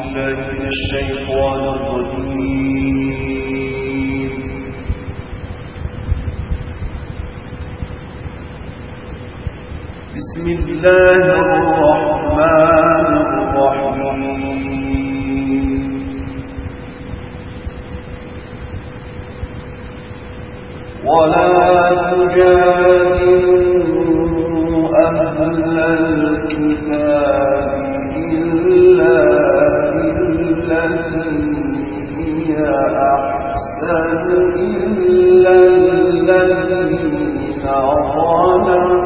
بالله من الشيطان الرجيم. بسم الله الرحمن الرحيم. ولا أهل الكتاب إلا أحسن إلا الذين ظلموا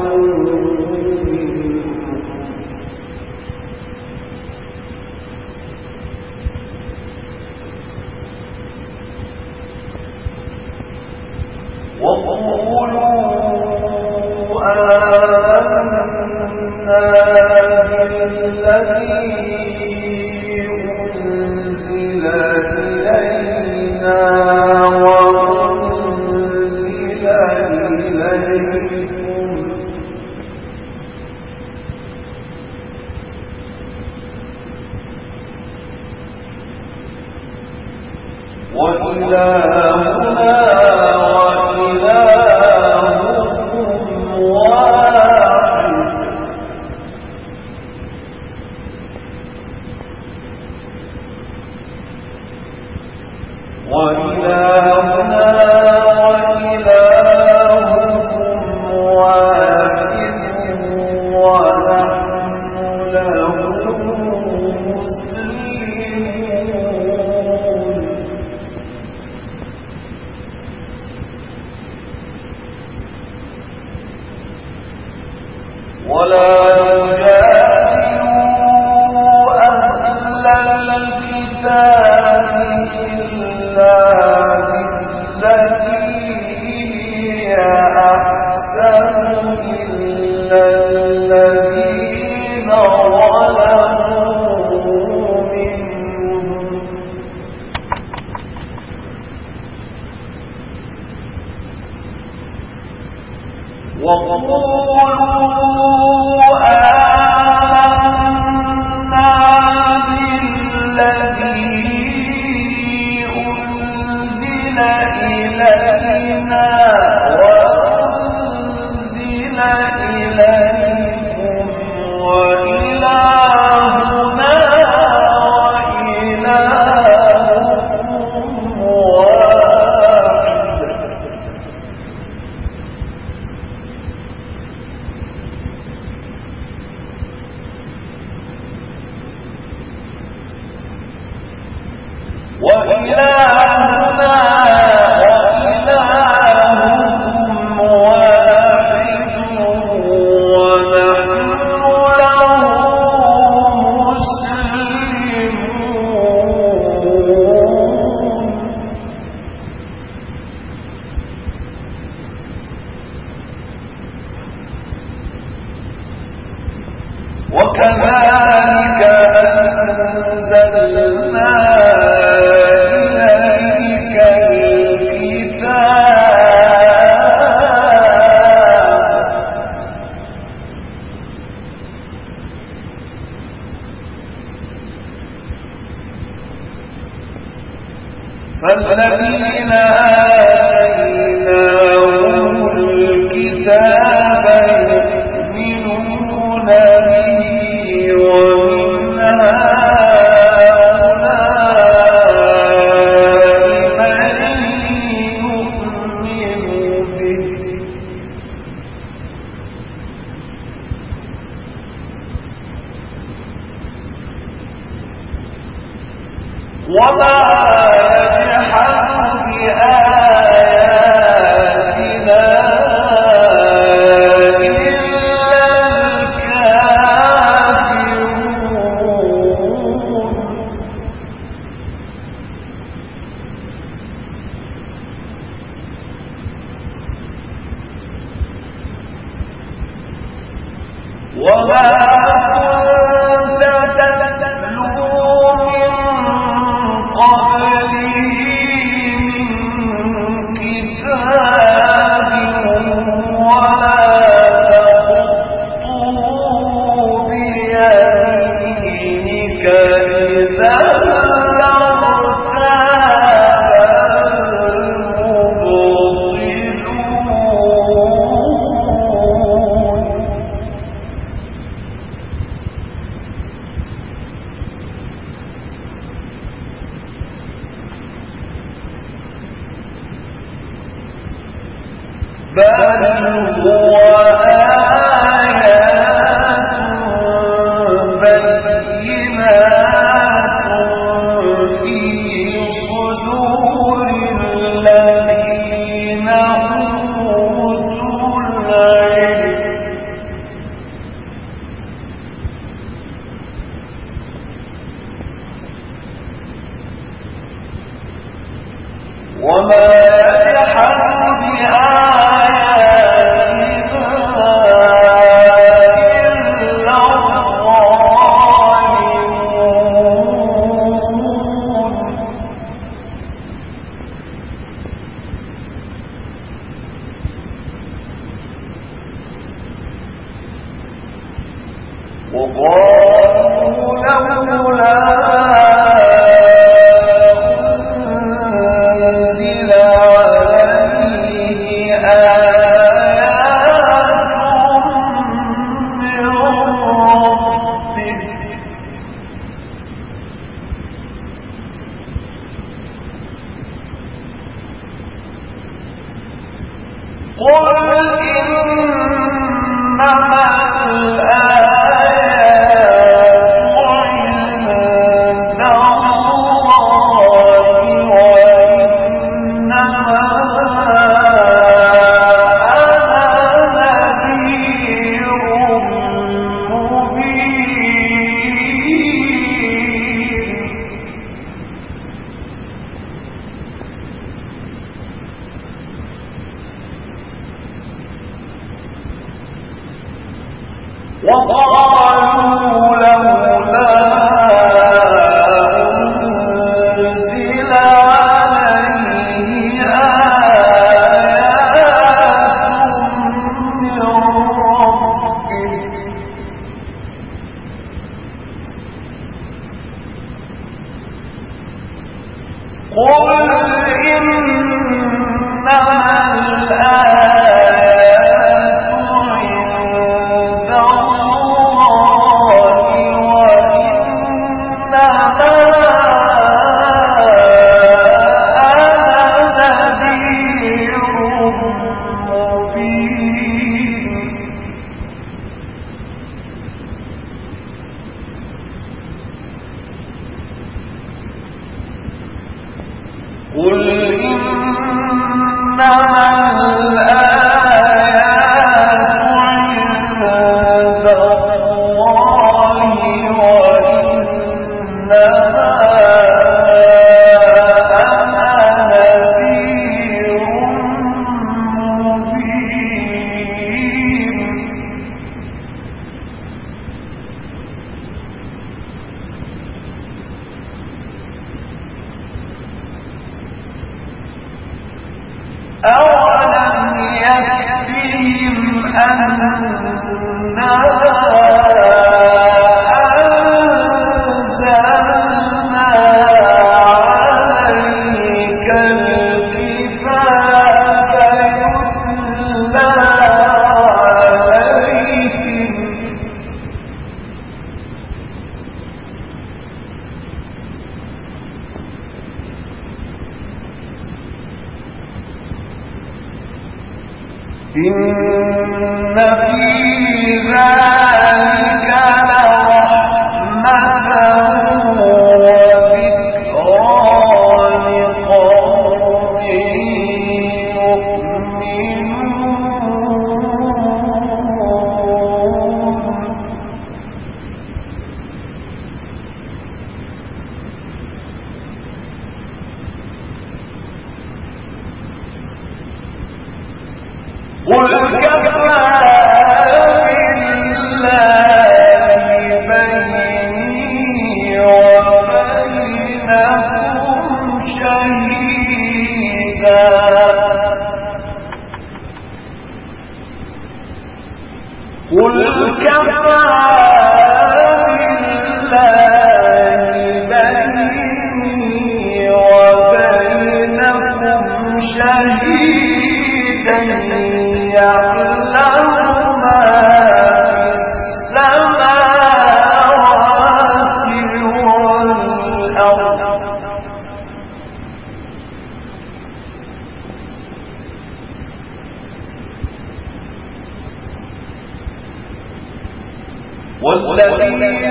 One وإلى وما يحل بها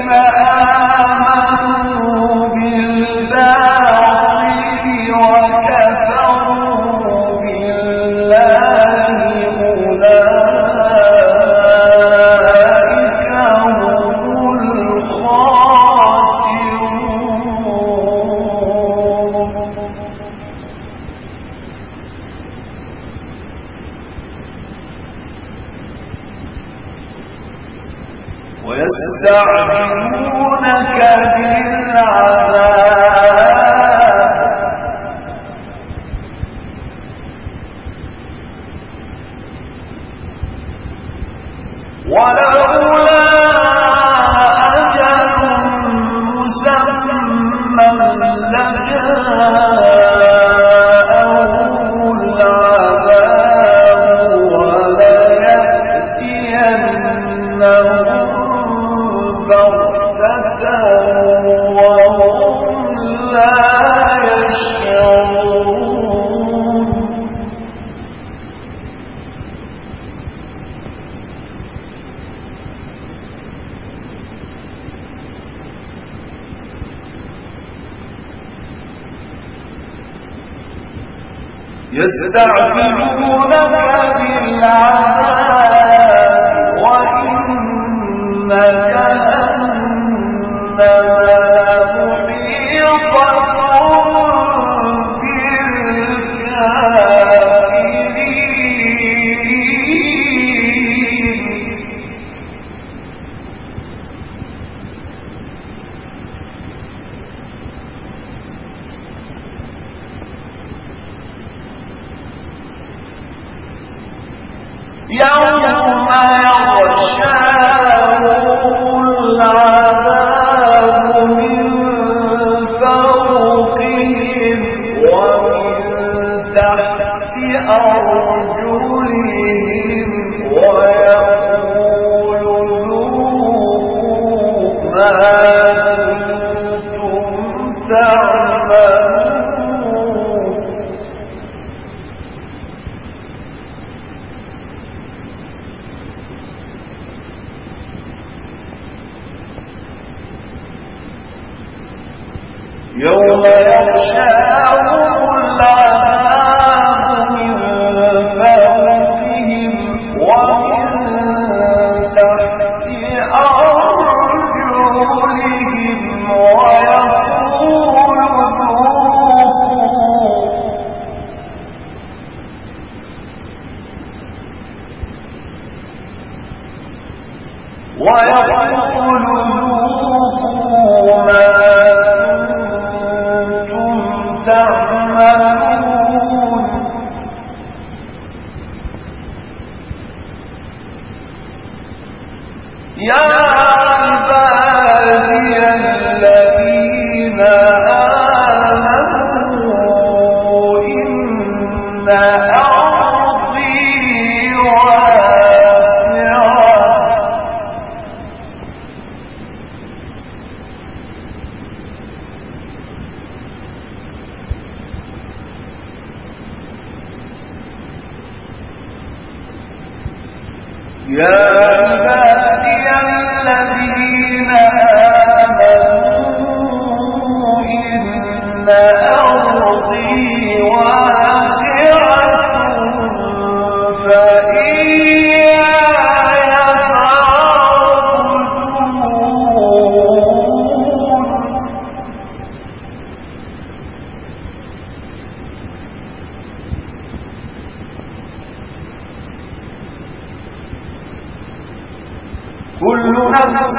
والذين يستعجلونك بالعذاب وإن جهنم كل نفس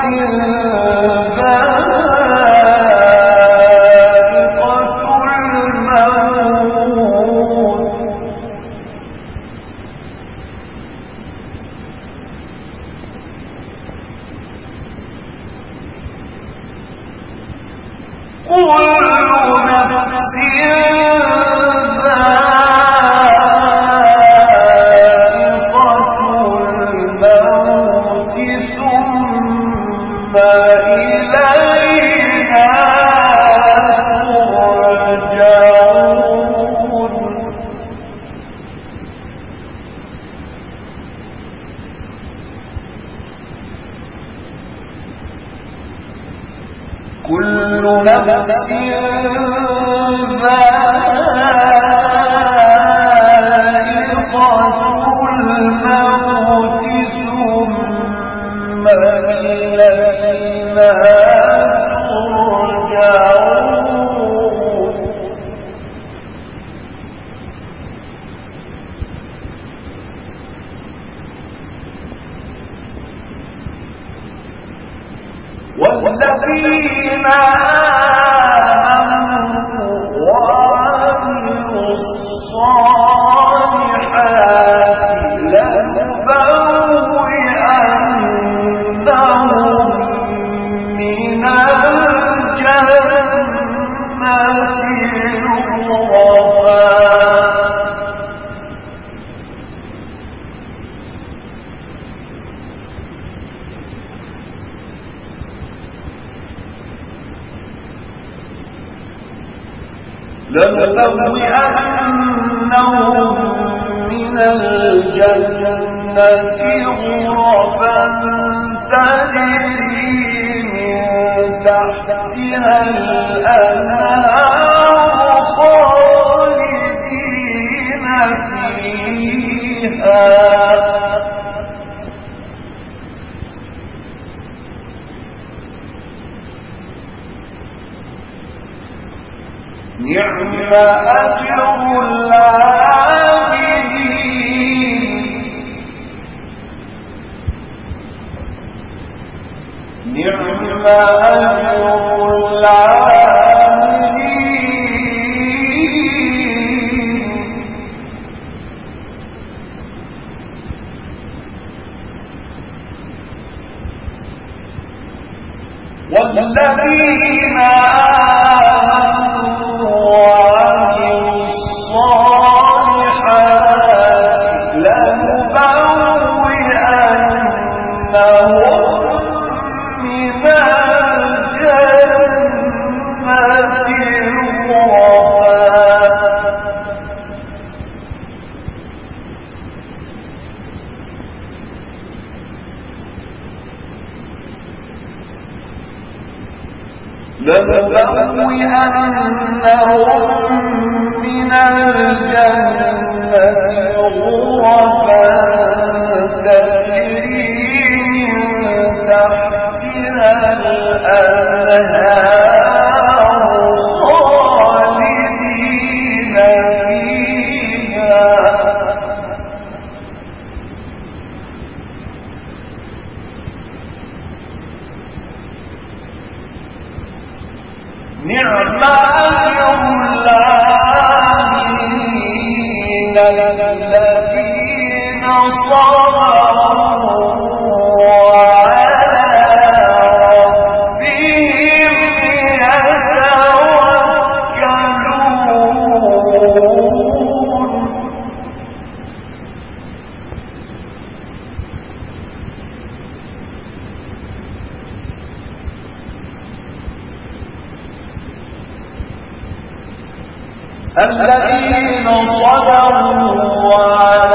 نفسي لنبوئنهم من الجنة غرفا تجري من تحتها الأنهار خالدين فيها. العاملين أجر العاملين والذين آمنوا أنهم الذين صبروا وعلى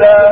حتى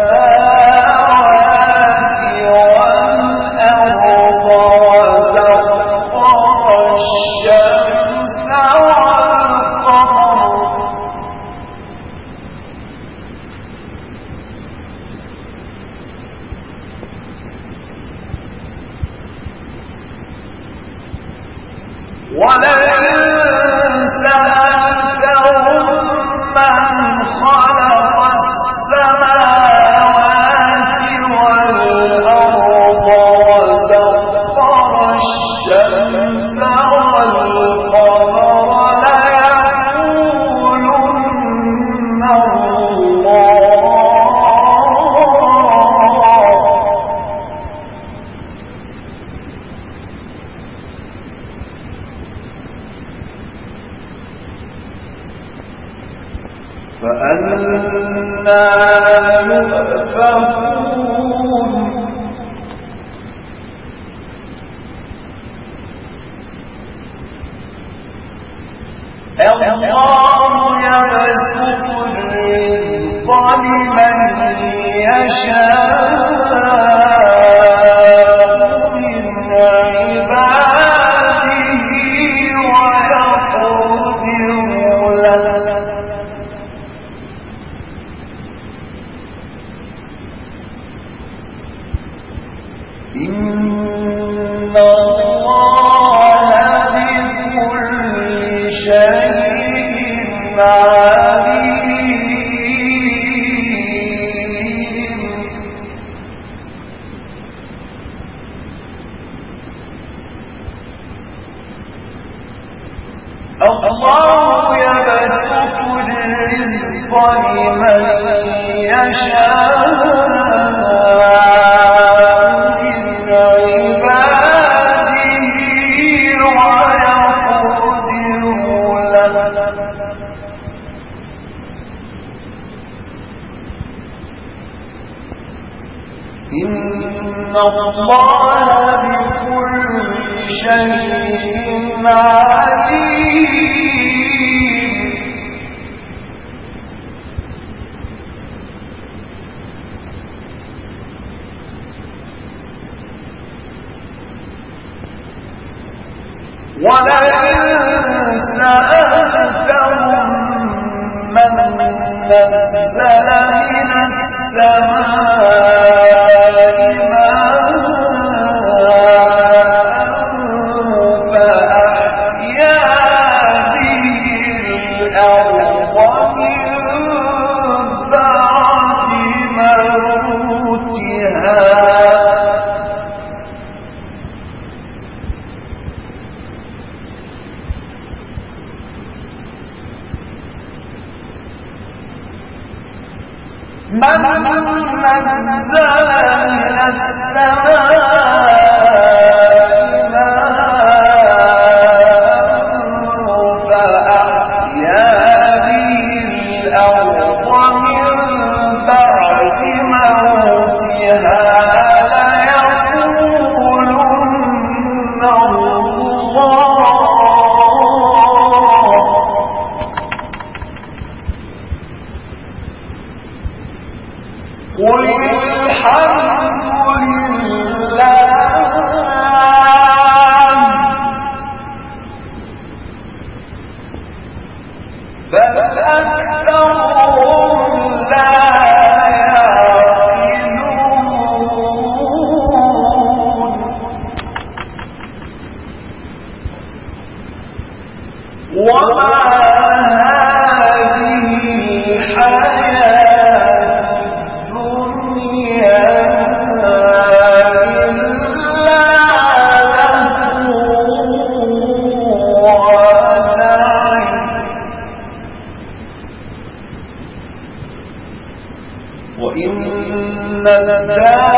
ننسى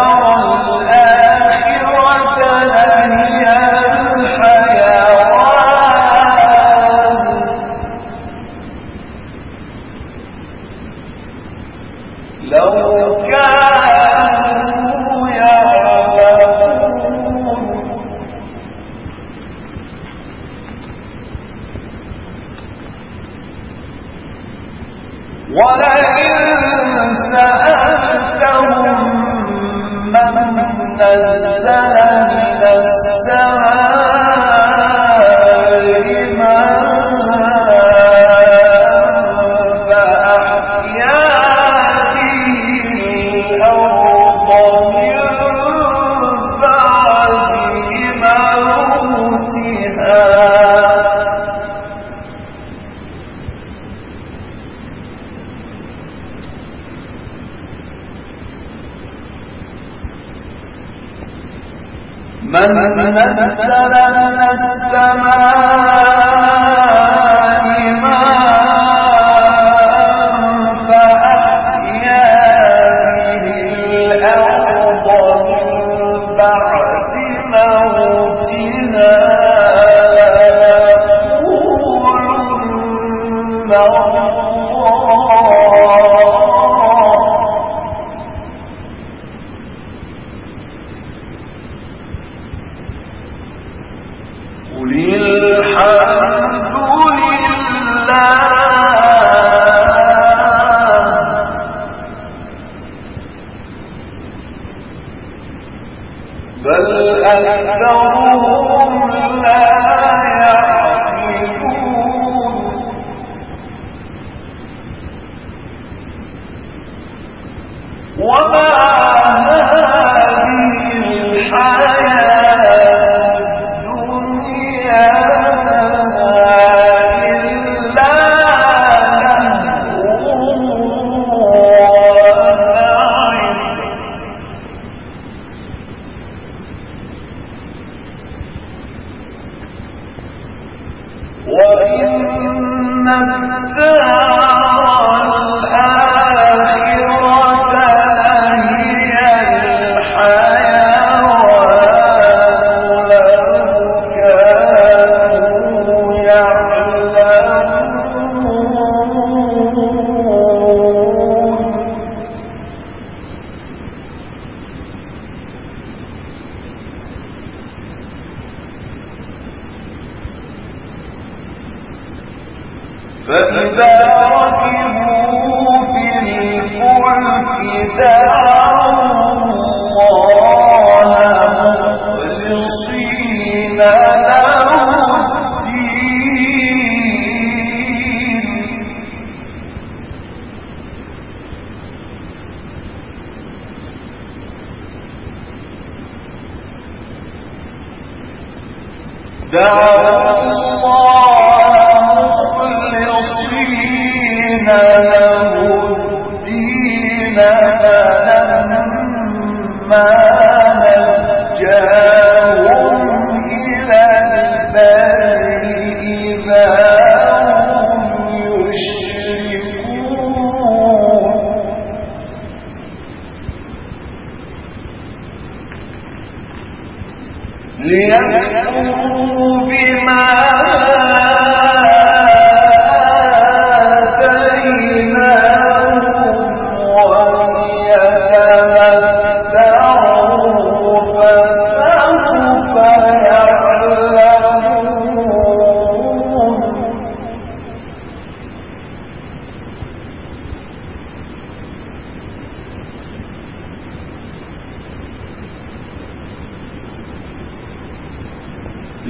إذا في الفلك دعوا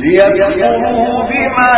ليكفروا بما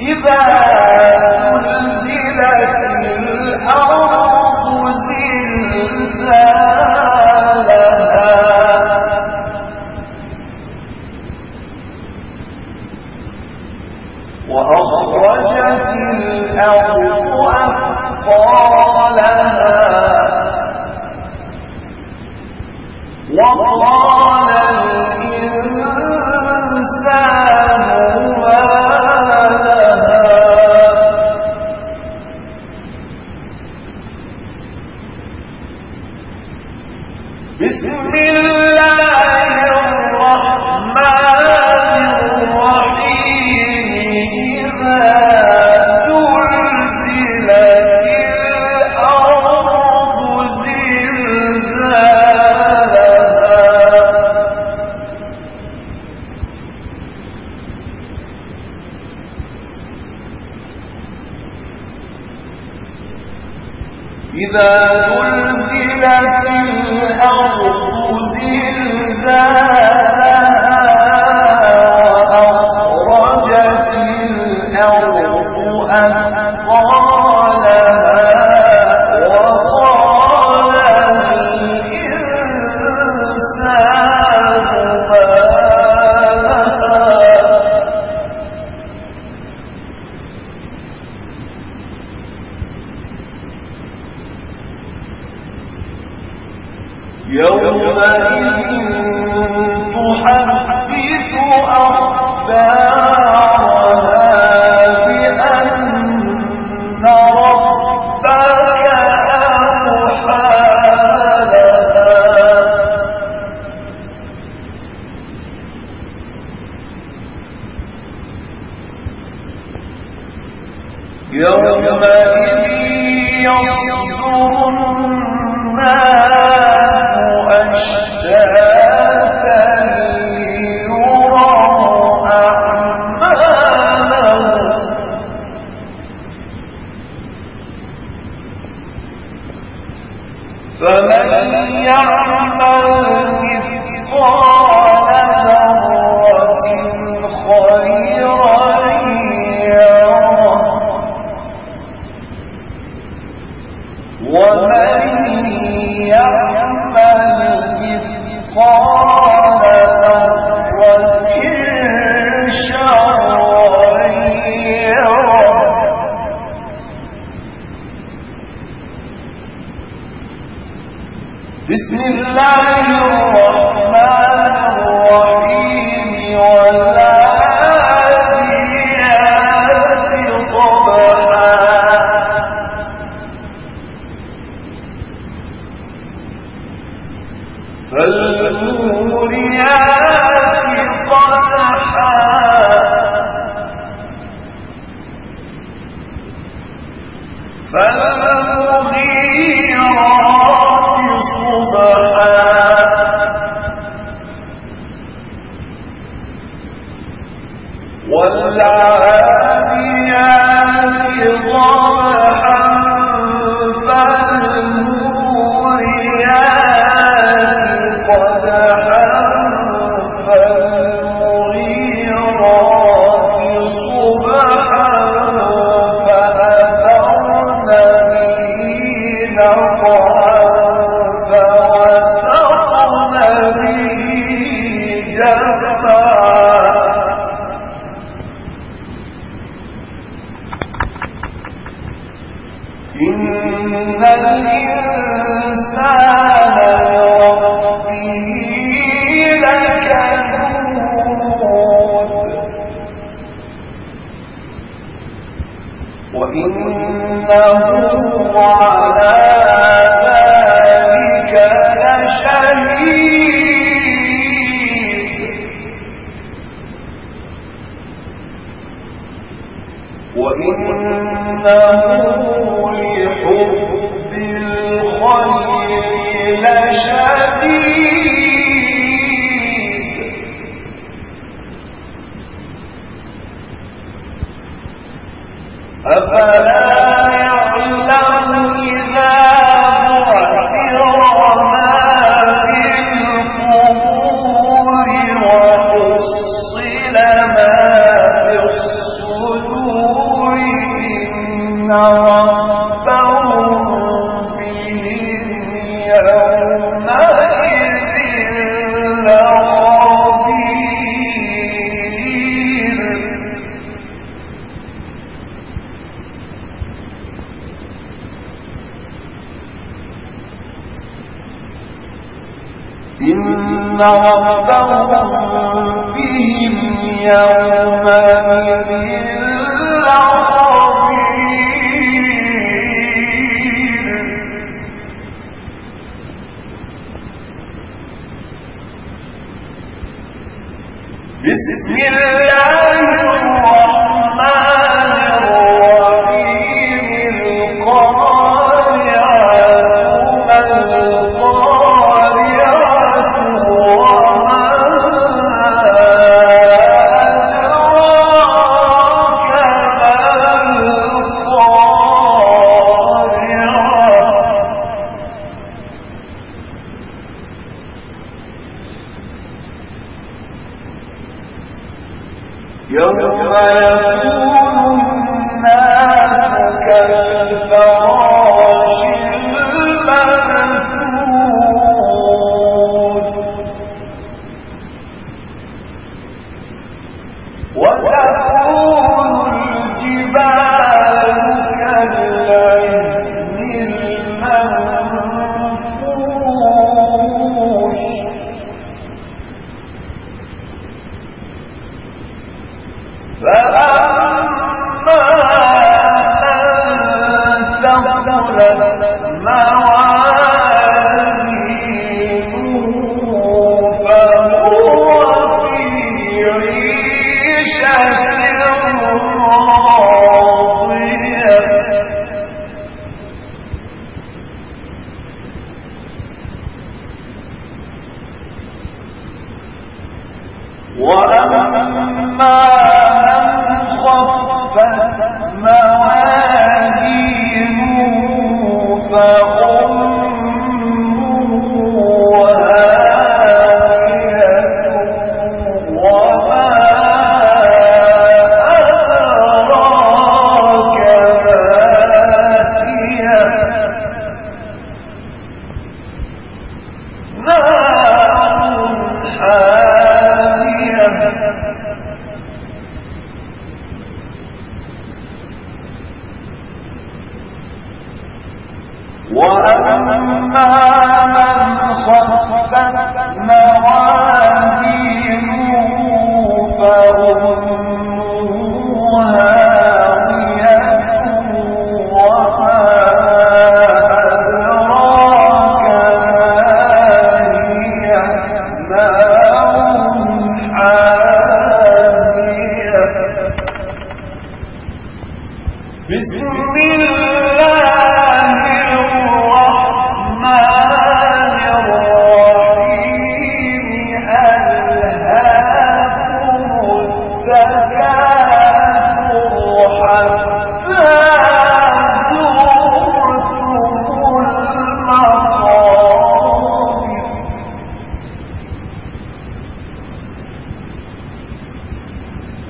إذا زلزلت الأرض زلزالها الله الرحمن الرحيم.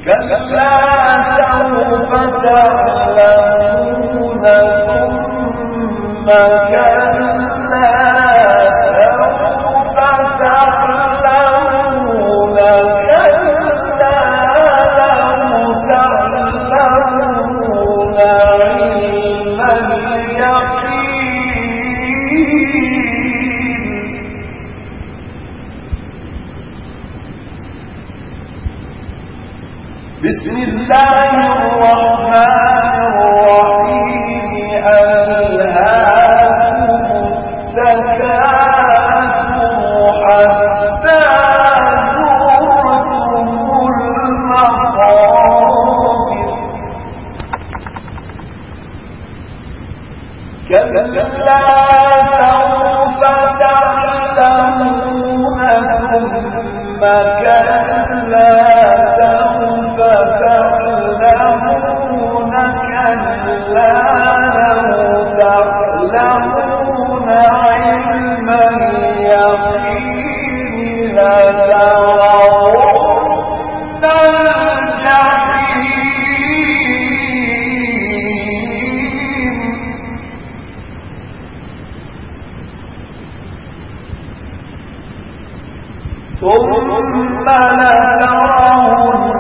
كلا سوف تعلمون ثم كلا بسم ثم لترونها